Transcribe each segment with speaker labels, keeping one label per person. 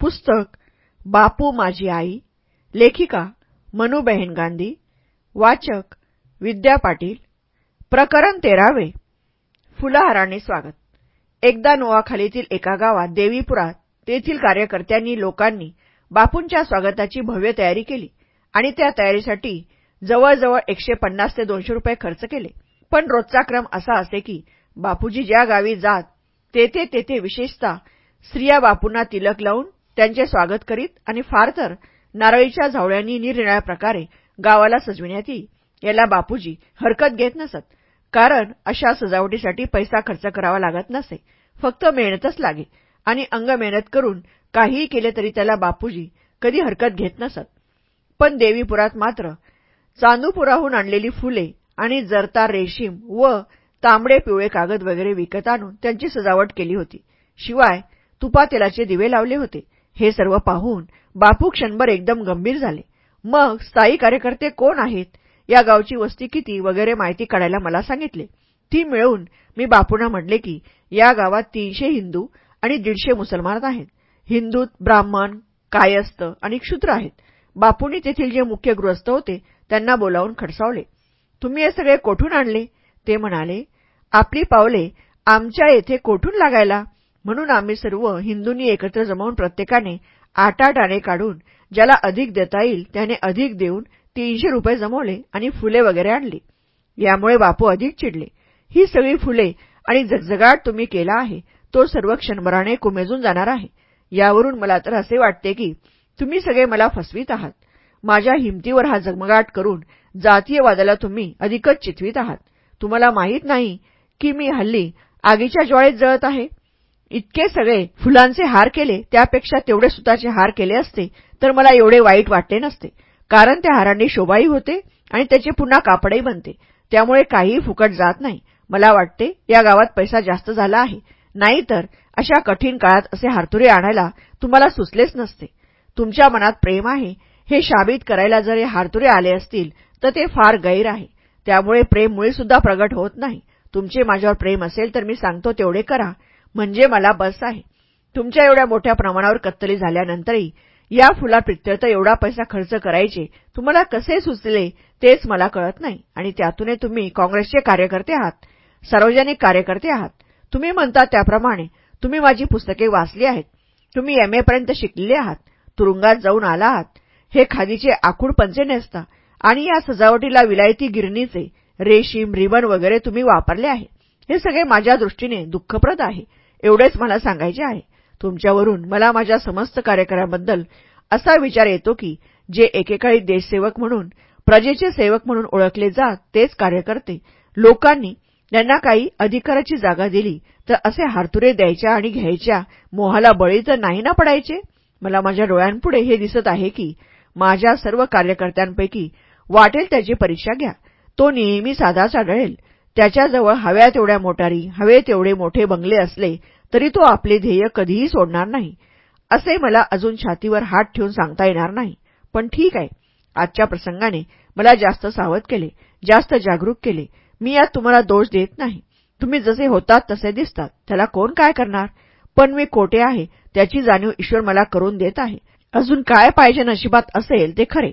Speaker 1: पुस्तक बापू माझी आई लेखिका मनुबहेन गांधी वाचक विद्या पाटील प्रकरण तेरावे फुलहाराने स्वागत. एकदा नोआखालीतील एका गावात देवीपुरात तेथील कार्यकर्त्यांनी लोकांनी बापूंच्या स्वागताची भव्य तयारी केली आणि त्या तयारीसाठी जवळजवळ एकशे पन्नास ते दोनशे रुपये खर्च केले. पण रोजचा क्रम असा असे की बापूजी ज्या गावी जात तेथे तेथे विशेषतः स्त्रिया बापूंना तिलक लावून त्यांचे स्वागत करीत आणि फार तर नारळीच्या झावळ्यांनी निरनिळ्या प्रकारे गावाला सजविण्यात येई. याला बापूजी हरकत घेत नसत. कारण अशा सजावटीसाठी पैसा खर्च करावा लागत नसे. फक्त मेहनतच लागे आणि अंग मेहनत करून काहीही केले तरी त्याला बापूजी कधी हरकत घेत नसत. पण देवीपुरात मात्र चांदूपुराहून आणलेली फुले आणि जरता रेशीम व तांबडे पिवळे कागद वगैरे विकत आणून त्यांची सजावट केली होती. शिवाय तुपा तेलाचे दिवे लावले होते. हे सर्व पाहून बापू क्षणभर एकदम गंभीर झाले. मग स्थायी कार्यकर्ते कोण आहेत? या गावची वस्ती किती? वगैरे माहिती काढायला मला सांगितले. ती मिळवून मी बापूंना म्हटले की या गावात तीनशे हिंदू आणि दीडशे मुसलमान आहेत. हिंदूत ब्राह्मण कायस्थ आणि क्षुद्र आहेत. बापूंनी तेथील जे मुख्य गृहस्थ होते त्यांना बोलावून खडसावले. तुम्ही हे सगळे कोठून आणले? ते म्हणाले आपली पावले आमच्या येथे कोठून लागायला? म्हणून आम्ही सर्व हिंदूंनी एकत्र जमवून प्रत्येकाने आठ आठ आणे काढून ज्याला अधिक देता येईल त्याने अधिक देऊन तीनशे रुपये जमवले आणि फुले वगैरे आणली. यामुळे बापू अधिक चिडले. ही सगळी फुले आणि जगजगाट तुम्ही केला आहे तो सर्व क्षणभराने कुमेजून जाणार आहे. यावरून मला तर असे वाटते की तुम्ही सगळे मला फसवीत आहात. माझ्या हिमतीवर हा जगमगाट करून जातीयवादाला तुम्ही अधिकच चितवीत आहात. तुम्हाला माहीत नाही की मी हल्ली आगीच्या ज्वाळेत जळत आहे? इतके सगळे फुलांचे हार केले त्यापेक्षा तेवढे सुताचे हार केले असते तर मला एवढे वाईट वाटले नसते. कारण त्या हारांनी शोभाही होते आणि त्याचे पुन्हा कापडही बनते. त्यामुळे काहीही फुकट जात नाही. मला वाटते या गावात पैसा जास्त झाला आहे. नाहीतर अशा कठीण काळात असे हारतुरे आणायला तुम्हाला सुचलेच नसते. तुमच्या मनात प्रेम आहे. हे शाबित करायला जर हे हारतुरे आले असतील तर ते फार गैर आहे. त्यामुळे प्रेम सुद्धा प्रगट होत नाही. तुमचे माझ्यावर प्रेम असेल तर मी सांगतो तेवढे करा. म्हणजे मला बस आहे. तुमच्या एवढ्या मोठ्या प्रमाणावर कत्तली झाल्यानंतरही या फुलाप्रित्यर्थ एवढा पैसा खर्च करायचे तुम्हाला कसे सुचले तेच मला कळत नाही आणि त्यातूनही तुम्ही काँग्रेसचे कार्यकर्ते आहात सार्वजनिक कार्यकर्ते आहात. तुम्ही म्हणता त्याप्रमाणे तुम्ही माझी पुस्तके वाचली आहेत. तुम्ही एम एपर्यंत शिकलेले आहात. तुरुंगात जाऊन आला आहात. हे खादीचे आखूड पंचे नेसता आणि या सजावटीला विलायती गिरणीचे रेशीम रिबन वगैरे तुम्ही वापरले आहे. हे सगळे माझ्या दृष्टीने दुःखप्रद आहे. एवढेच मला सांगायचे आहे. तुमच्यावरून मला माझ्या समस्त कार्यकराबद्दल असा विचार येतो की जे एकेकाळी देशसेवक म्हणून प्रजेचे सेवक म्हणून ओळखले जात तेच कार्यकर्ते. लोकांनी त्यांना काही अधिकाराची जागा दिली तर असे हारतुरे द्यायच्या आणि घ्यायच्या मोहाला बळी तर नाही ना पडायचे? मला माझ्या डोळ्यांपुढे हे दिसत आहे की माझ्या सर्व कार्यकर्त्यांपैकी वाटेल त्याची परीक्षा घ्या. तो नेहमी साधाच आढळेल त्याच्याजवळ हव्या तेवढ्या मोटारी हवे तेवढे मोठे बंगले असले तरी तो आपले ध्येय कधीही सोडणार नाही. असे मला अजून छातीवर हात ठेवून सांगता येणार नाही. पण ठीक आहे. आजच्या प्रसंगाने मला जास्त सावध केले जास्त जागरूक केले. मी यात तुम्हाला दोष देत नाही. तुम्ही जसे होतात तसे दिसतात. त्याला कोण काय करणार? पण मी कोठे आहे. त्याची जाणीव ईश्वर मला करून देत आहे. अजून काय पाहिजे नशिबात असेल ते खरे.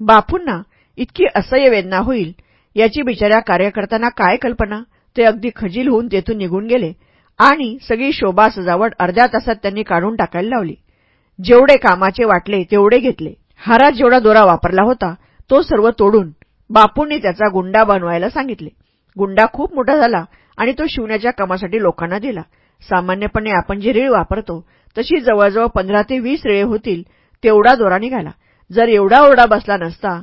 Speaker 1: बापूंना इतकी असह्य वेदना होईल. याची बिचाऱ्या कार्यकर्त्यांना काय कल्पना? ते अगदी खजील होऊन तेथून निघून गेले आणि सगळी शोभा सजावट अर्ध्या तासात त्यांनी काढून टाकायला लावली. जेवढे कामाचे वाटले तेवढे घेतले. हारात जेवढा दोरा वापरला होता तो सर्व तोडून बापूंनी त्याचा गुंडा बनवायला सांगितले. गुंडा खूप मोठा झाला आणि तो शिवण्याच्या कामासाठी लोकांना दिला. सामान्यपणे आपण जी रीळ वापरतो तशी जवळजवळ पंधरा ते वीस रेळे होतील तेवढा दोरा निघाला. जर एवढा ओरडा बसला नसता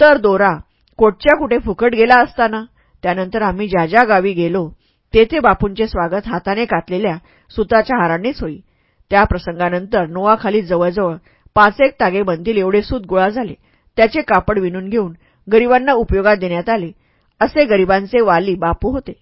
Speaker 1: तर दोरा कोटच्या कुठे फुकट गेला असताना त्यानंतर आम्ही ज्या ज्या गावी गेलो तेथे बापूंचे स्वागत हाताने कातलेल्या सुताच्या हारांनीच होई. त्या प्रसंगानंतर नोआखाली जवळजवळ पाच एक तागे बनतील एवढे सूत गोळा झाले. त्याचे कापड विणून घेऊन गरिबांना उपयोगात देण्यात आले. असे गरिबांचे वाली बापू होते.